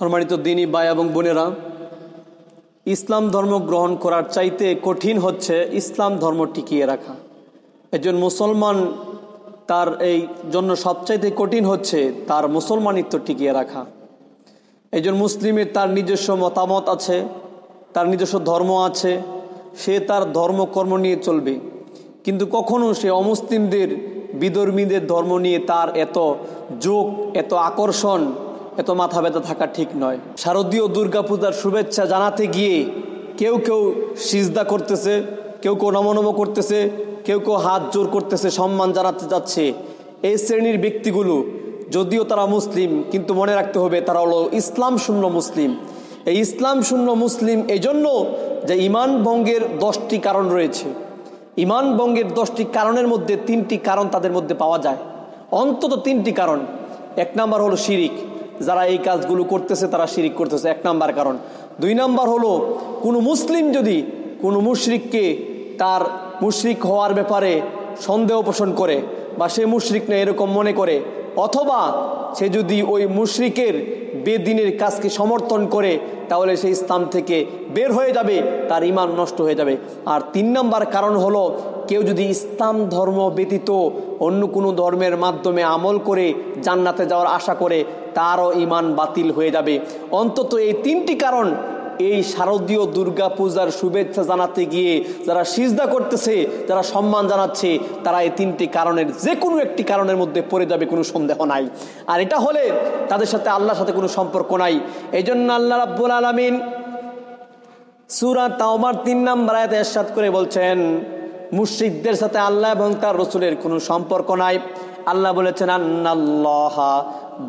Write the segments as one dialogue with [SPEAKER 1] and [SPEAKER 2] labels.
[SPEAKER 1] সম্মানিত দিনী ভাই এবং বোনেরা, ইসলাম ধর্ম গ্রহণ করার চাইতে কঠিন হচ্ছে ইসলাম ধর্ম টিকিয়ে রাখা। একজন মুসলমান তার এই জন্য সবচাইতে কঠিন হচ্ছে তার মুসলমানিত্ব টিকিয়ে রাখা। একজন মুসলিমের তার নিজস্ব মতামত আছে, তার নিজস্ব ধর্ম আছে, সে তার ধর্মকর্ম নিয়ে চলবে। কিন্তু কখনো সে অমুসলিমদের, বিধর্মীদের ধর্ম নিয়ে তার এত যোগ, এত আকর্ষণ এত মাথা ব্যথা থাকা ঠিক নয়। শারদীয় দুর্গাপূজার শুভেচ্ছা জানাতে গিয়ে কেউ কেউ সিজদা করতেছে, কেউ কেউ নমনম করতেছে, কেউ কেউ হাত জোর করতেছে, সম্মান জানাতে যাচ্ছে। এই শ্রেণির ব্যক্তিগুলো, যদিও তারা মুসলিম, কিন্তু মনে রাখতে হবে তারা হলো ইসলাম শূন্য মুসলিম। এই ইসলাম শূন্য মুসলিম এই জন্য যে ইমান ভঙ্গের দশটি কারণ রয়েছে। ইমান ভঙ্গের দশটি কারণের মধ্যে তিনটি কারণ তাদের মধ্যে পাওয়া যায়। অন্তত তিনটি কারণ। এক নাম্বার হলো শিরিক। যারা এই কাজগুলো করতেছে, তারা শিরিক করতেছে। এক নাম্বার কারণ। দুই নাম্বার হলো, কোনো মুসলিম যদি কোনো মুশরিককে তার মুশরিক হওয়ার ব্যাপারে সন্দেহ পোষণ করে বা সে মুশরিক না এরকম মনে করে, অথবা সে যদি ওই মুশরিকের বেদিনের কাজকে সমর্থন করে, তাহলে সেই ইসলাম থেকে বের হয়ে যাবে, তার ইমান নষ্ট হয়ে যাবে। আর তিন নম্বর কারণ হলো, কেউ যদি ইসলাম ধর্ম ব্যতীত অন্য কোনো ধর্মের মাধ্যমে আমল করে জান্নাতে যাওয়ার আশা করে, তারও ইমান বাতিল হয়ে যাবে। অন্তত এই তিনটি কারণ এই শারদীয় দুর্গা পূজার শুভেচ্ছা জানাতে গিয়ে যারা সিজদা করতেছে যারা সম্মান জানাচ্ছে, তারা এই তিনটি কারণের, যে কোনো একটি কারণের মধ্যে পড়ে যাবে কোনো সন্দেহ নাই। আর এটা হলে তাদের সাথে আল্লাহর সাথে কোনো সম্পর্ক নাই। এই জন্য আল্লাহ রাব্বুল আলমিন সুরা তাওবার তিন নাম্বার আয়াতে এরশাদ করে বলছেন, মুশ্রিকদের সাথে আল্লাহ এবং তার রসুলের কোনো সম্পর্ক নাই। আল্লাহ বলেছেন, আন্নাল্লাহা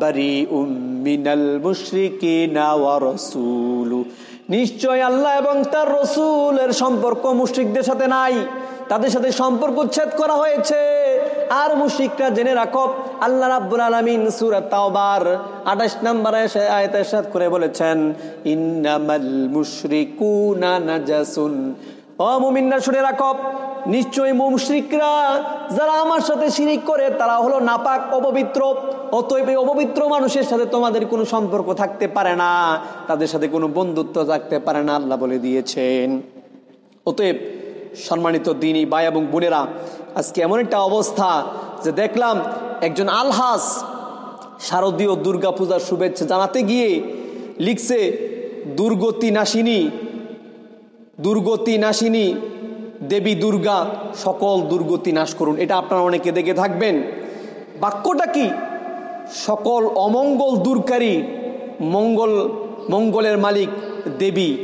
[SPEAKER 1] বারি উম্মিনাল মুশরিকিনা ওয়া রাসূলু। নিশ্চয় আল্লাহ এবং তার রসুলের সম্পর্ক মুশ্রিকদের সাথে নাই। তাদের সাথে সম্পর্ক উচ্ছেদ করা হয়েছে। আর মুশ্রিকরা জেনে রাখো, আল্লাহ রাব্বুল আলামিন সূরা তাওবার 28 নম্বরে আয়াতে ইরশাদ করে বলেছেন, ইন্নামাল মুশরিকুনা নাজাসুন শুনে নিশ্চয়ই যারা আমার সাথে করে, তারা হলো নাপাক, অপবিত্র। অতএব অপবিত্র মানুষের সাথে তোমাদের কোনো সম্পর্ক থাকতে পারে না। তাদের সাথে কোনো বন্ধুত্ব থাকতে পারে না, আল্লাহ বলে দিয়েছেন। অতএব সম্মানিত দিনী ভাই এবং বোনেরা, আজকে এমন একটা অবস্থা যে দেখলাম একজন আলহাস শারদীয় দুর্গা পূজার শুভেচ্ছা জানাতে গিয়ে লিখছে দুর্গতি নাসিনী দুর্গতি নাসিনী দেবী দুর্গা, সকল দুর্গতি নাশ করুন। এটা আপনারা অনেকে দেখে থাকবেন। বাক্যটা কি? সকল অমঙ্গল দূরকারী, মঙ্গল, মঙ্গলের মালিক দেবী।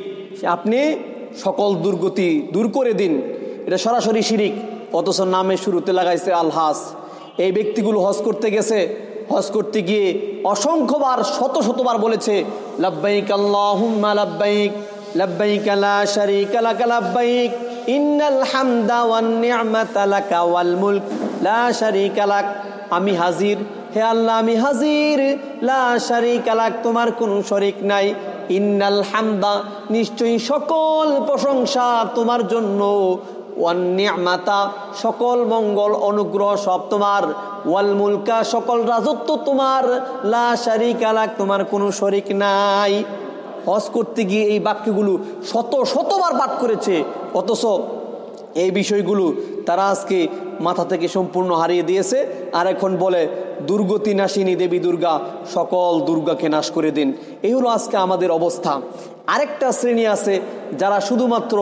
[SPEAKER 1] আপনি সকল দুর্গতি দূর করে দিন। এটা সরাসরি শিরিক, অথচ নামে শুরুতে লাগাইছে আলহাস। এই ব্যক্তিগুলো হজ করতে গেছে। হজ করতে গিয়ে অসংখ্যবার, শত শতবার বলেছে, লাব্বাইক আল্লাহুম্মা লাব্বাইক। লাব্বাইক ইন্নাল হামদা ওয়ান নি'মাতা লাকা ওয়াল মুলক লা শারীকা লাক আমি হাজির, হে আল্লাহ আমি হাজির, লা শারীকা লাক, তোমার কোনো শরিক নাই। ইন্নাল হামদা, নিশ্চয়ই সকল প্রশংসা তোমার জন্য। ওয়ান্নিয়ামাতা সকল মঙ্গল অনুগ্রহ সব তোমার। ওয়াল সকল রাজত্ব তোমার। লা শারিক আলাক তোমার কোনো শরিক নাই। হজ করতে গিয়ে এই বাক্যগুলো শত শতবার পাঠ করেছে। অথচ এই বিষয়গুলো তারা আজকে মাথা থেকে সম্পূর্ণ হারিয়ে দিয়েছে। আর এখন বলে, দুর্গতি নাশিনী দেবী দুর্গা, সকল দুর্গাকে নাশ করে দিন। এই হলো আজকে আমাদের অবস্থা। আরেকটা শ্রেণি আছে যারা শুধুমাত্র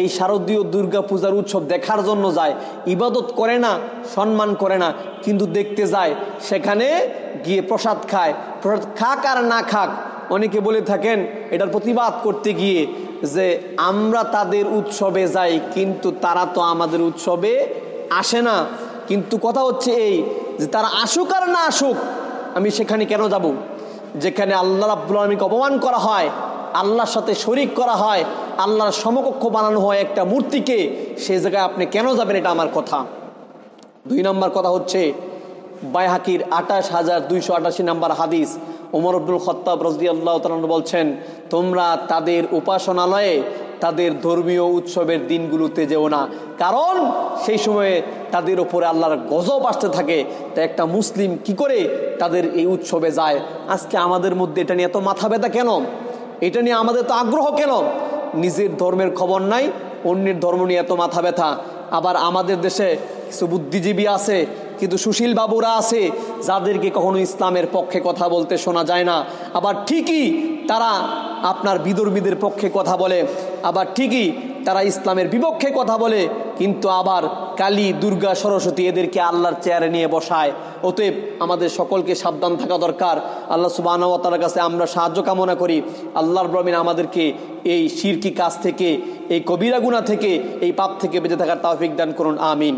[SPEAKER 1] এই শারদীয় দুর্গা পূজার উৎসব দেখার জন্য যায়। ইবাদত করে না, সম্মান করে না, কিন্তু দেখতে যায় সেখানে গিয়ে প্রসাদ খায়। প্রসাদ খাক আর না খাক অনেকে বলে থাকেন, এটার প্রতিবাদ করতে গিয়ে যে আমরা তাদের উৎসবে যাই, কিন্তু তারা তো আমাদের উৎসবে আসে না। কিন্তু কথা হচ্ছে এই যে তারা আসুক আর না আসুক, আমি সেখানে কেন যাব? যেখানে আল্লাহ রাব্বুল আলমীকে অপমান করা হয়, আল্লাহর সাথে শরিক করা হয়, আল্লাহর সমকক্ষ বানানো হয় একটা মূর্তিকে, সে জায়গায় আপনি কেন যাবেন এটা আমার কথা? দুই নম্বর কথা হচ্ছে বাইহাকির আঠাশ হাজার দুইশো আটাশি নাম্বার হাদিস। ওমর আব্দুল খত্তাব রজদি আল্লাহ বলছেন, তোমরা তাদের উপাসনালয়ে তাদের ধর্মীয় উৎসবের দিনগুলোতে যেও না। কারণ সেই সময়ে তাদের ওপরে আল্লাহর গজব আসতে থাকে। তা একটা মুসলিম কি করে তাদের এই উৎসবে যায়? আজকে আমাদের মধ্যে এটা নিয়ে এত মাথা ব্যথা কেন? এটা নিয়ে আমাদের তো আগ্রহ কেন? নিজের ধর্মের খবর নাই, অন্যের ধর্ম নিয়ে এত মাথা ব্যথা। আবার আমাদের দেশে কিছু বুদ্ধিজীবী আছে কিন্তু সুশীল বাবুরা আছে, যাদেরকে কখনো ইসলামের পক্ষে কথা বলতে শোনা যায় না। আবার ঠিকই তারা আপনার বিদর্মীদের পক্ষে কথা বলে, আবার ঠিকই তারা ইসলামের বিপক্ষে কথা বলে, কিন্তু আবার কালী, দুর্গা, সরস্বতী এদেরকে আল্লাহর চেয়ারে নিয়ে বসায়। অতএব আমাদের সকলকে সাবধান থাকা দরকার। আল্লাহ সুবাহতালার কাছে আমরা সাহায্য কামনা করি। আল্লাহর ব্রমিন আমাদেরকে এই শিরকি কাজ থেকে, এই কবিরা গুণা থেকে, এই পাপ থেকে বেঁচে থাকার তাওফিক দান করুন। আমিন।